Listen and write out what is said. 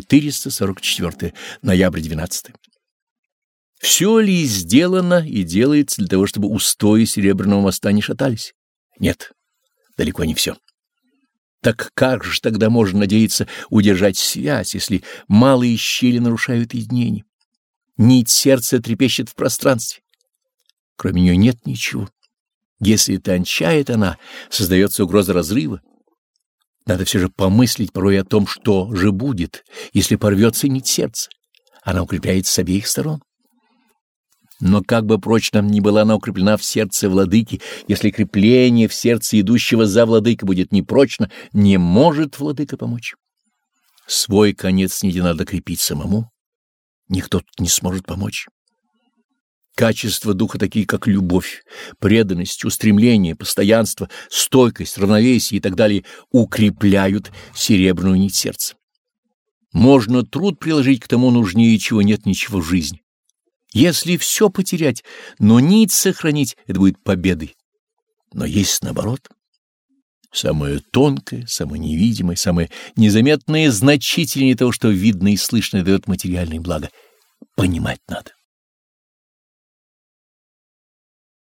444. Ноябрь 12. Все ли сделано и делается для того, чтобы устои Серебряного моста не шатались? Нет, далеко не все. Так как же тогда можно надеяться удержать связь, если малые щели нарушают единение? Нить сердца трепещет в пространстве. Кроме нее нет ничего. Если тончает она, создается угроза разрыва. Надо все же помыслить порой о том, что же будет, если порвется нить сердца. Она укрепляется с обеих сторон. Но как бы прочно ни была она укреплена в сердце владыки, если крепление в сердце идущего за владыкой будет непрочно, не может владыка помочь. Свой конец нити надо крепить самому. Никто тут не сможет помочь. Качества духа такие, как любовь, преданность, устремление, постоянство, стойкость, равновесие и так далее, укрепляют серебряную нить сердца. Можно труд приложить к тому нужнее, чего нет ничего в жизни. Если все потерять, но нить сохранить, это будет победой. Но есть наоборот. Самое тонкое, самое невидимое, самое незаметное значительнее того, что видно и слышно дает материальное благо. Понимать надо.